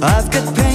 I've got